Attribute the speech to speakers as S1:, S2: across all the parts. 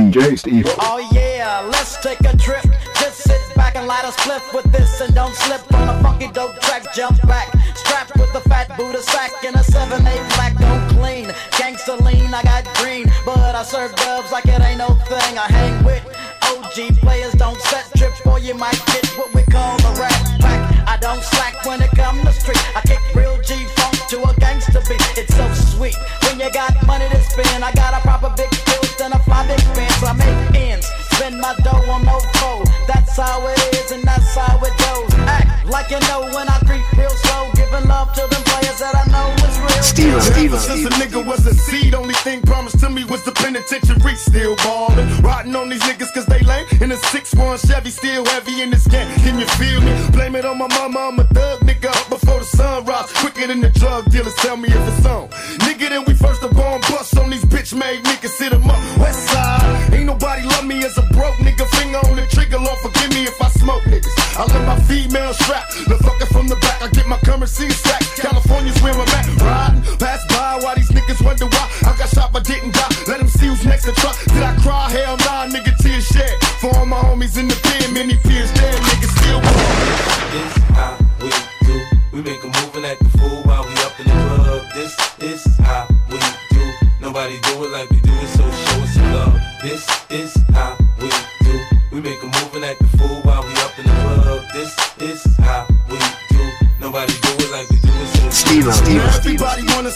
S1: DJ Steve.
S2: Oh yeah, let's take a trip. Just sit back and light a split with this and don't slip on a funky dope track. Jump back, strapped with a fat Buddha sack and a 7-8 black, don't clean. Gangsta lean, I got green, but I serve dubs like it ain't no thing. I hang with OG players, don't set trips or you might get what we call a rat pack. I don't slack when it come to street. I kick real G to a gangster beat. It's so sweet when you got money to spend. I got a proper big tilt and a fly big fence. I make ends, spend my dough on no foe. That's how it is and that's how it goes. Act like you know when I creep real slow, giving love to them players that I know is real.
S1: Steven, Steven,
S3: Since a nigga was a seed, only thing promised to me was the penitentiary. Still ballin', riding on these niggas cause they lame. In a 6-1 Chevy, still heavy in this game. Can you feel me? Blame it on my mama, I'm a thug nigga up before the sun rise. Quicker than the drug dealers, tell me if it's on. Nigga, then we first up on bust on these bitch made niggas, sit 'em up. West side, ain't nobody love me as a broke nigga. Finger on the trigger, Lord forgive me if I smoke niggas. I let my female strap, the fucker from the back. I get my currency stack. California's where I'm at. Riding, pass by while these niggas wonder why I got shot but didn't die. Let them see who's next to try. Did I cry? Hell nah, nigga, tears shed. For all my homies in the pen, many peers dead, niggas still.
S4: This how we do. We make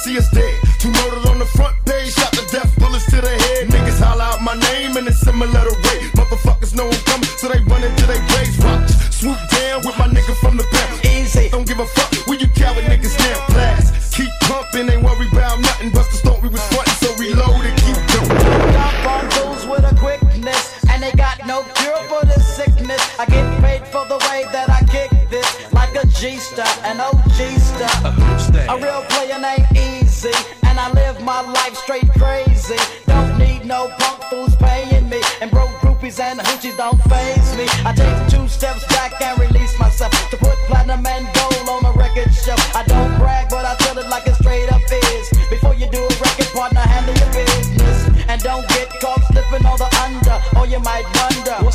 S3: see us dead. Two murdered on the front page, shot the death, bullets to the head. Niggas holler out my name in a similar rate. Motherfuckers know I'm coming, so they run into their graves. Watch, swoop down with my nigga from the back.
S2: Easy.
S3: Don't give a fuck where you coward niggas now. Blast, keep pumping, ain't worry about nothing. Busters thought we was frontin', so reload and keep going.
S2: Dump on those with a quickness, and they got no cure for this sickness. I get paid for the way that I kick this, like a G star, an OG star. A real player named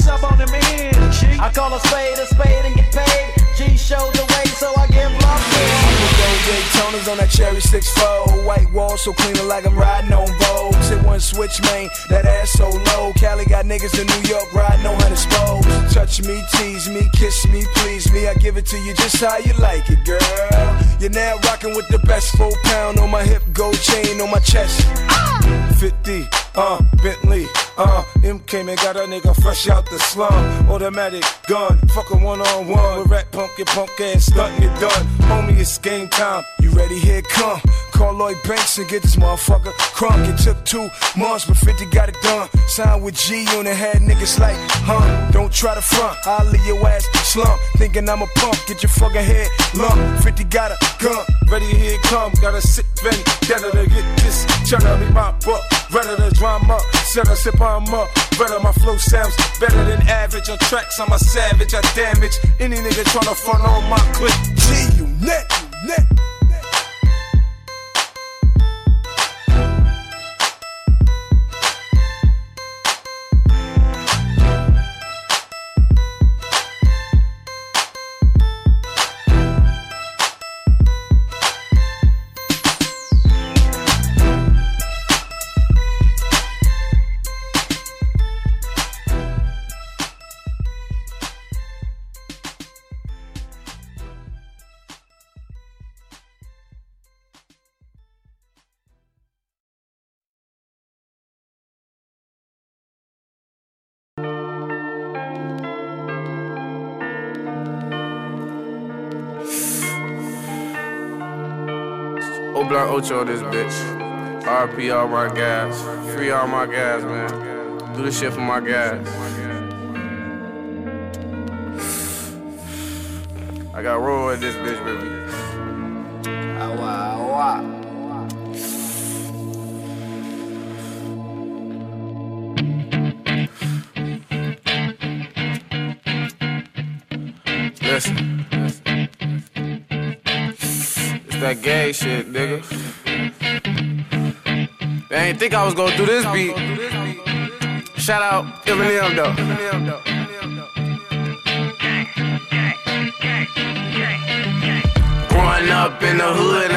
S2: up on them ends, G? I call a spade a spade and get paid. G showed the way, so I give love to it.
S5: Daytonas on that cherry 6-4 White wall so clean like I'm riding on Vogue. Hit one switch, man, that ass so low. Cali got niggas in New York riding on hundred spokes. Touch me, tease me, kiss me, please me. I give it to you just how you like it, girl. You're now rocking with the best Four pound on my hip, gold chain on my chest oh! 50, uh, Bentley, uh, M came and got a nigga fresh out the slum. Automatic gun, fuck a one on one. With rat punk, get punk ass stunting it done. Homie, it's game time. You ready? Here come. Call Lloyd Banks and get this motherfucker crunk. It took two months, but 50 got it done. Signed with G on it, had niggas like, huh? Don't try to front, I'll leave your ass slump. Thinking I'm a punk, get your fucking head lump. 50 got a gun, ready, here it come. Got a sick vendetta to get this. Tryna be my buck, ready to drama. Set a sip on up, better my flow sounds better than average. On tracks, I'm a savage, I damage any nigga tryna front on my clip.
S6: Oblan Ocho this bitch. RP all my guys. Free all my guys, man. Do this shit for my guys. I got roll with this bitch, baby. Listen. That gay shit, nigga. They ain't think I was gonna do this beat. Shout out Eminem though. Growing up in the hood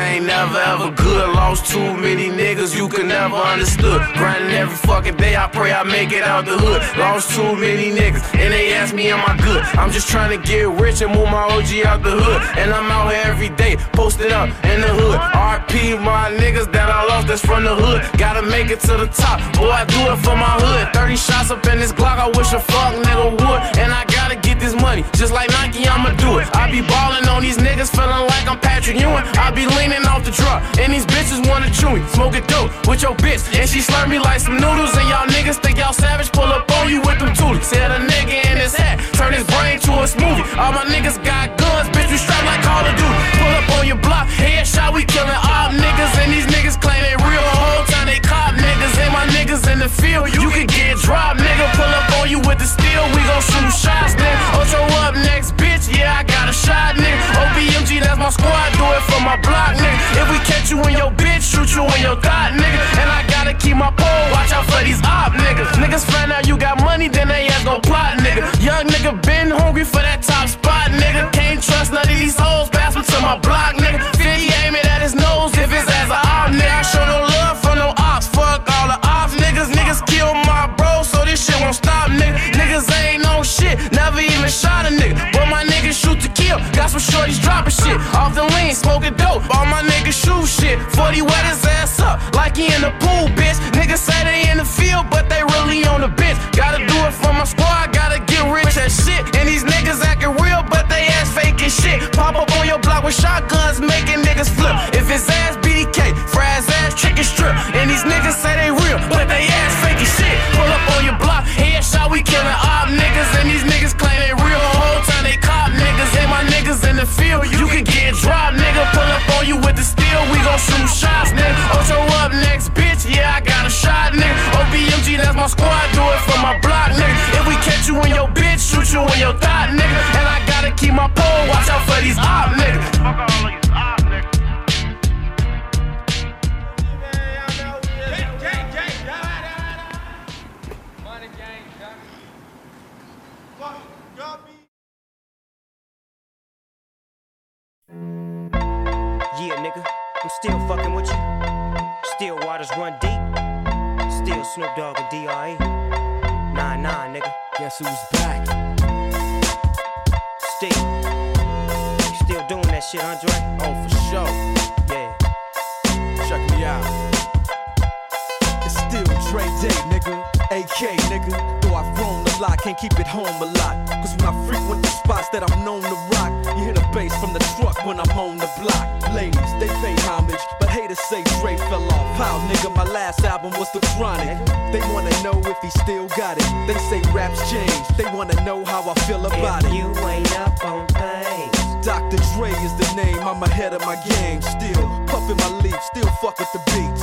S6: never ever good. Lost too many niggas you could never understood. Grinding every fucking day, I pray I make it out the hood. Lost too many niggas, and they ask me, am I good? I'm just trying to get rich and move my OG out the hood. And I'm out here every day, posted up in the hood. RP my niggas that I lost, that's from the hood. Gotta make it to the top, boy, I do it for my hood. 30 shots up in this Glock, I wish a fuck nigga would. And I gotta get this money, just like Nike, I'ma do it. I be ballin' on these niggas, feeling like I'm Patrick Ewing. I be leaning off the and these bitches wanna chew me. Smoking dope with your bitch, and she slurp me like some noodles. And y'all niggas think y'all savage, pull up on you with them tools. Said a nigga in his hat, turn his brain to a smoothie. All my niggas got guns, bitch, we strapped like Call of Duty. Pull up on your block, headshot, we killing all niggas, and these niggas claim they real whole time they cop niggas. And my niggas in the field, you can get dropped, nigga. Pull up on you with the steel, we gon' shoot shots, nigga. Oh, Ocho up next, bitch, yeah, I got a shot, nigga. For my block, nigga. If we catch you in your bitch, shoot you in your thought, nigga. And I gotta keep my pole, watch out for these op niggas. Niggas find out you got money, then they ass gon' plot, nigga. Young nigga been hungry for that top spot, nigga. Can't trust none of these hoes, pass me to my block, nigga. Shoot got some shorties dropping shit. Off the lean, smoking dope, all my niggas shoot shit. 40 wet his ass up, like he in the pool, bitch. Niggas say they in the field, but they really on the bench. Gotta do it for my squad, gotta get rich at shit. And these niggas acting real, but they ass faking shit. Pop up on your block with shotguns, making niggas flip. If his ass BDK, fries ass, chicken strip. And these niggas say they real, but they shoot shots, nigga. Ocho up next, bitch, yeah, I got a shot, nigga. OBMG, that's my squad, do it for my block, nigga. If we catch you in your bitch, shoot you in your thought, nigga. And I gotta keep my pole, watch out for these op niggas.
S7: Still run deep. Still Snoop Dogg and D.R.E. Nah, nah, nigga.
S8: Guess who's back?
S7: Still. You still doing that shit, Andre?
S8: Oh, for sure.
S7: Yeah.
S8: Check me out. It's still Dre Day, nigga. AK, nigga. Though I've grown can't keep it home a lot. Cause when I frequent the spots that I'm known to rock, you hear the bass from the truck when I'm on the block. Ladies, they pay homage, but haters say Dre fell off. How, nigga, my last album was The Chronic. They wanna know if he still got it. They say raps change. They wanna know how I feel about
S7: If
S8: it.
S7: you ain't up on things.
S8: Dr. Dre is the name, I'm ahead of my game. Still puffin' my leaf, still fuck with the beats.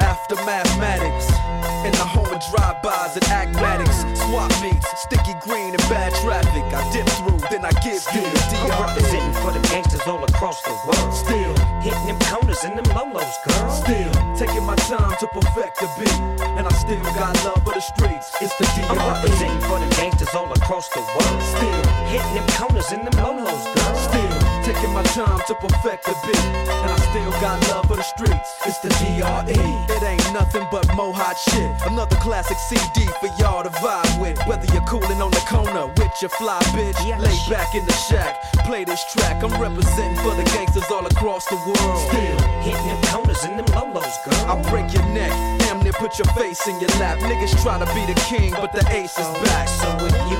S8: after mathematics. In the home of drive-bys and acmatics. Swap meets, sticky green and bad traffic. I dip through, then I give you the
S7: I'm representing for the gangsters all across the world.
S8: Still,
S7: Hitting them corners and them lolos, girl.
S8: still taking my time to perfect the beat. And I still got love for the streets. It's the
S7: I'm
S8: DRE.
S7: representing for the gangsters all across the world.
S8: Still,
S7: Hitting them corners and them lolos, girl.
S8: Taking my time to perfect the beat. And I still got love for the streets. It's the DRE. It ain't nothing but mo hot shit. Another classic CD for y'all to vibe with. Whether you're cooling on the corner with your fly bitch, lay back in the shack, play this track. I'm representing for the gangsters all across the world.
S7: Still hitting them corners and them lolos, girl.
S8: I'll break your neck, damn near put your face in your lap. Niggas try to be the king, but the ace is back.
S7: So if you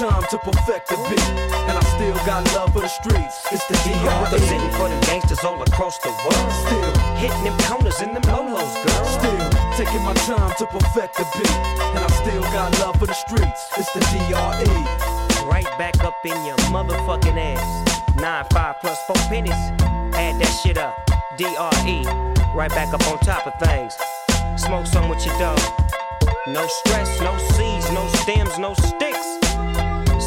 S8: Still taking my time to perfect the beat, and I still got love for the streets. It's the
S7: I'm
S8: DRE.
S7: representing for them gangsters all across the world.
S8: Still.
S7: Hitting them corners and them lolos, girl.
S8: Still taking my time to perfect the beat, and I still got love for the streets. It's the E. DRE.
S7: Right back up in your motherfucking ass. Nine five plus four pennies. Add that shit up. DRE. Right back up on top of things. Smoke some with your dog. No stress, no seeds, no stems, no sticks.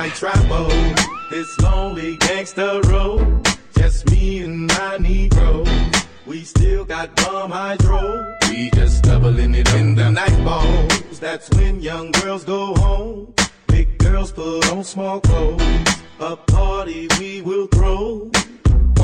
S9: I travel this lonely gangster road. Just me and my Negro. We still got bomb hydro. We just doubling it in the night balls. That's when young girls go home. Big girls put on small clothes. A party we will throw.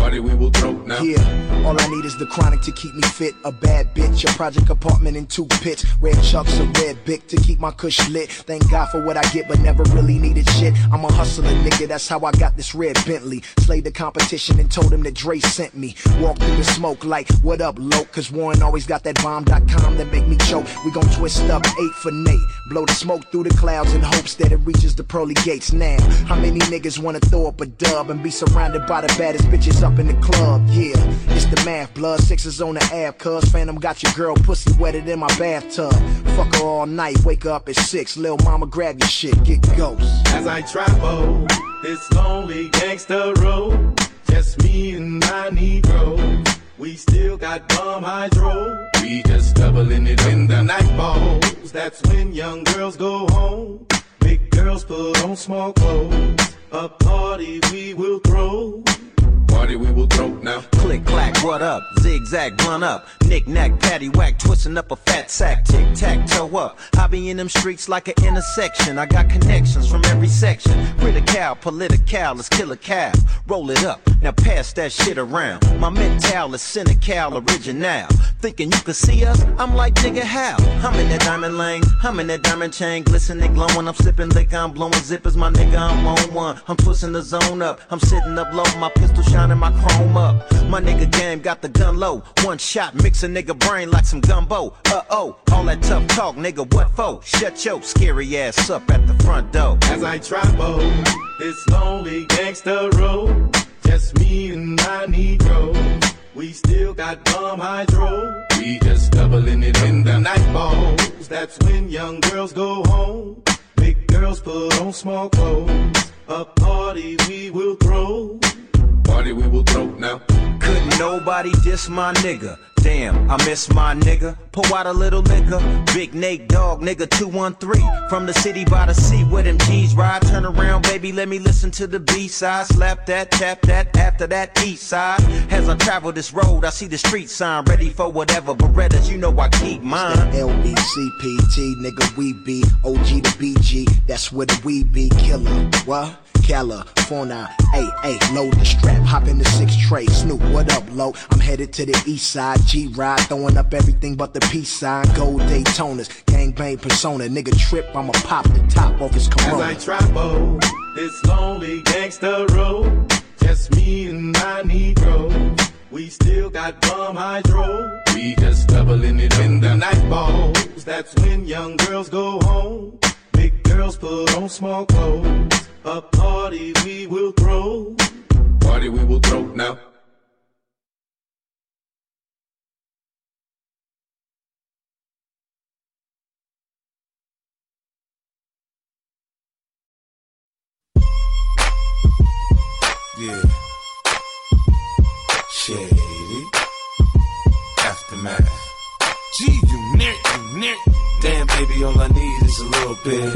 S9: Party we will now.
S10: Yeah, all I need is the chronic to keep me fit. A bad bitch, a project apartment in two pits. Red chucks, a red bic to keep my kush lit. Thank God for what I get, but never really needed shit. I'm a hustler, nigga, that's how I got this red Bentley. Slayed the competition and told him that Dre sent me. Walked through the smoke like, what up, loc? Cause Warren always got that bomb.com that make me choke. We gon' twist up eight for Nate. Blow the smoke through the clouds in hopes that it reaches the pearly gates now. How many niggas wanna throw up a dub and be surrounded by the baddest bitches up in the club? Yeah, it's the math, blood sixes on the app, cuz Phantom got your girl pussy wetted in my bathtub. Fuck her all night, wake up at six, lil mama grab your shit, get ghost.
S9: as I travel this lonely gangster road. Just me and my Negro. We still got bomb hydro. We just doubling it in the night balls. That's when young girls go home. Big girls put on small clothes. A party we will throw. Party we will throw now.
S11: Click clack, what up? Zigzag, blunt up. Knick knack, patty whack, twisting up a fat sack. Tic tac, toe up. Be in them streets like an intersection. I got connections from every section. Critical, political, let's kill a cow. Roll it up, now pass that shit around. My mental is cynical, original. Thinking you could see us? I'm like nigga how? I'm in that diamond lane, I'm in that diamond chain, glistening, glowing. I'm sipping liquor, I'm blowing zippers, my nigga, I'm on one. I'm twisting the zone up, I'm sitting up low, my pistol shining, my chrome up. My nigga game got the gun low. One shot, mix a nigga brain like some gumbo. Uh oh, all that tough talk, nigga, what for? Shut your scary ass up at the front door.
S9: as I travel this lonely gangster road. Just me and my Negro. We still got bomb hydro. We just doubling it in the night balls. That's when young girls go home. Big girls put on small clothes. A party we will throw. Party we will throw now.
S11: Couldn't nobody diss my nigga. Damn, I miss my nigga. Pour out a little liquor. Big Nate Dogg, nigga 213. From the city by the sea where them G's ride. Turn around, baby, let me listen to the B side. Slap that, tap that, after that east side. As I travel this road, I see the street sign. Ready for whatever. Berettas, you know I keep mine.
S10: LBCPT, nigga, we be OG to BG. That's where the we be. Killer. What? California. Hey, hey, load the strap, hop in the six tray. Snoop, what up, low? I'm headed to the east side. G ride, throwing up everything but the peace sign. Gold Daytonas, gangbang persona. Nigga trip, I'ma pop the top off his
S9: As
S10: corona.
S9: I travel this lonely gangster road, just me and my Negro. We still got bum hydro. We just doubling it in the night falls. That's when young girls go home. Big girls put on small clothes. A party we will throw. Party we will throw now.
S4: Shady. Aftermath. Gee, you near, you near. Damn, baby, all I need is a little bit.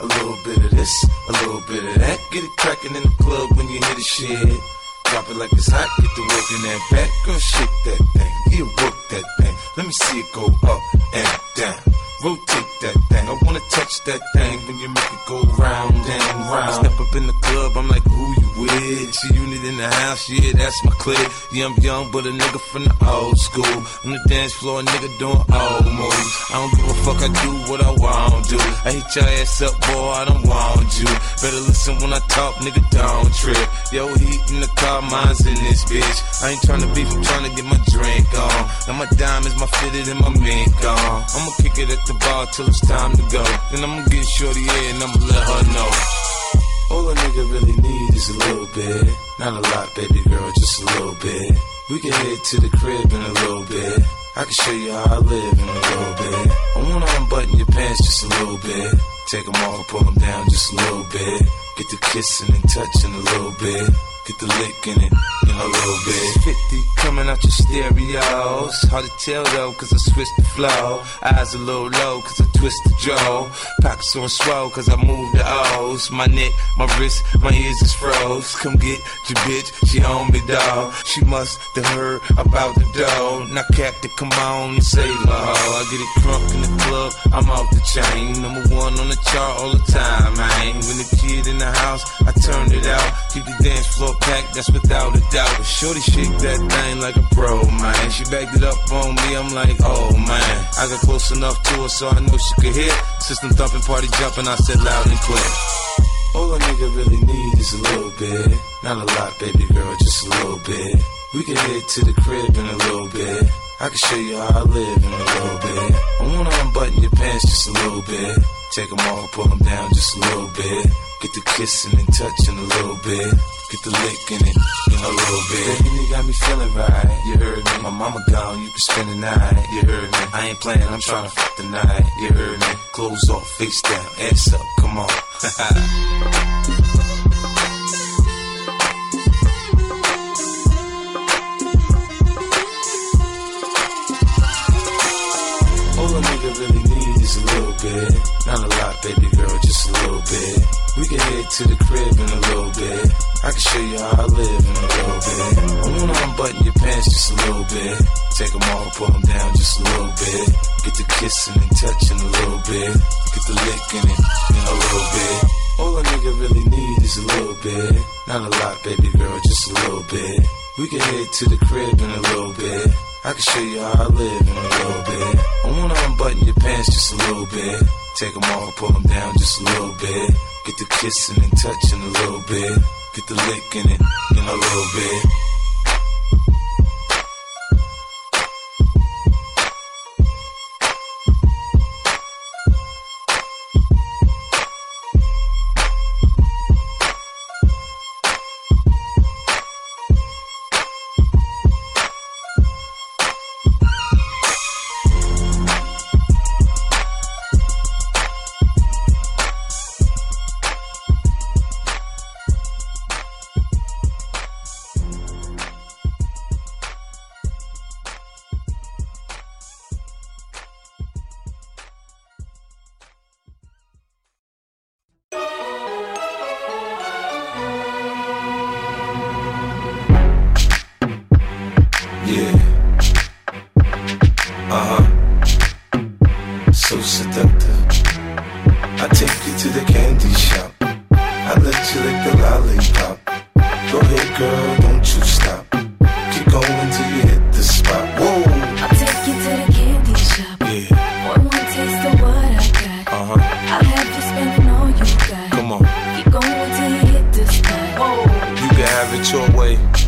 S4: A little bit of this, a little bit of that. Get it crackin' in the club when you hear the shit. Drop it like it's hot, get the work in that back. Girl, shake that thing, yeah, work that thing. Let me see it go up and down. Rotate that thing, I wanna touch that thing when you make it go round and round. I step up in the club, I'm like, who you with? G-Unit in the house, yeah, that's my clique. Yeah, I'm young, but a nigga from the old school. On the dance floor, a nigga doing old moves. I don't give a fuck, I do what I want to. I hit your ass up, boy, I don't want you. Better listen when I talk, nigga, don't trip. Yo, heat in the car, mine's in this bitch. I ain't tryna beef, I'm tryna get my drink on. Now my diamonds, my fitted, and my mink on. I'ma kick it the bar till it's time to go. Then I'ma get shorty here and I'ma let her know. All a nigga really need is a little bit. Not a lot, baby girl, just a little bit. We can head to the crib in a little bit. I can show you how I live in a little bit. I wanna unbutton your pants just a little bit. Take them off, pull them down just a little bit. Get the kissing and touching a little bit. Get the licking it a little bit. 50 coming out your stereos. Hard to tell though, cause I switched the flow. Eyes a little low, cause I twist the jaw. Pockets on swell, cause I move the O's. My neck, my wrist, my ears is froze. Come get your bitch, she on me, dog. She must have heard about the dough. Now, Captain, come on and say ho. I get it crunk in the club, I'm off the chain. Number one on the chart all the time, man. When the kid in the house, I turned it out. Keep the dance floor packed, that's without a doubt. But Shorty shake that thing like a pro, man. She backed it up on me, I'm like, oh man. I got close enough to her so I know she could hear. System thumping, party jumping, I said loud and clear. All a nigga really need is a little bit. Not a lot, baby girl, just a little bit. We can head to the crib in a little bit. I can show you how I live in a little bit. I wanna unbutton your pants just a little bit. Take them off, pull them down just a little bit. Get the kissing and touching a little bit. Get the licking it in a little bit. Baby, you got me feeling right. You heard me. My mama gone, you can spend the night. You heard me. I ain't playing, I'm trying to fuck the night. You heard me. Clothes off, face down, ass up, come on. All a nigga really need is a little bit. Not a lot, baby girl, just a little bit. We can head to the crib in a little bit. I can show you how I live in a little bit. I wanna unbutton your pants just a little bit. Take them off, pull them down just a little bit. Get the kissing and touching a little bit. Get the licking it in a little bit. All a nigga really need is a little bit. Not a lot, baby girl, just a little bit. We can head to the crib in a little bit. I can show you how I live in a little bit. I wanna unbutton your pants just a little bit. Take them off, pull them down just a little bit. Get the kissing and touching a little bit. Get the licking it in a little bit.
S12: Have
S4: it your way.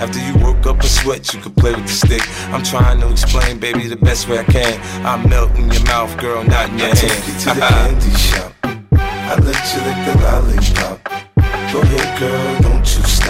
S4: After you work up a sweat, you can play with the stick. I'm trying to explain, baby, the best way I can. I melt in your mouth, girl, not in your
S3: I
S4: hand.
S3: take you to the candy shop. I let you lick the lollipop. Go ahead, girl, don't you stop.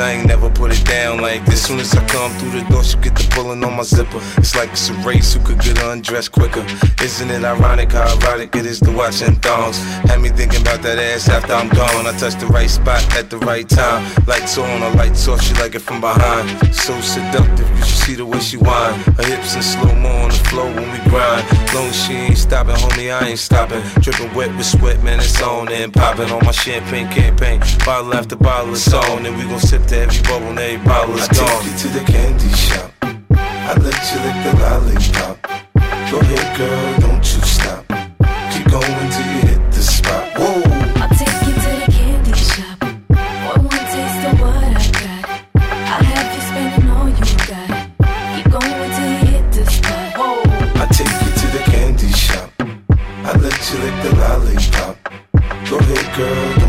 S12: I
S4: ain't never put it down like this. Soon as I come through the door, she get the pulling on my zipper. It's like it's a race who could get undressed quicker. Isn't it ironic how erotic it is to watch in thongs? Had me thinking about that ass after I'm gone. I touch the right spot at the right time. Lights on, a lights off, she like it from behind. So seductive, you should see the way she whine. Her hips in slow mo on the floor when we grind. Long she ain't stopping, homie, I ain't stopping. Dripping wet with sweat, man, it's on and popping on my champagne campaign. Bottle after bottle is on, and we gon' sip to every bubble and every bottle is gone.
S3: Take you to the candy shop. I let you lick the lollipop. Go ahead, girl, don't you stop. Keep going till you hit the spot. Whoa.
S12: I'll take you to the candy shop. One taste of what I got. I'll have you spending all you got. Keep going till you hit the spot. Whoa.
S3: I'll take you to the candy shop. I let you lick the lollipop. Go ahead, girl,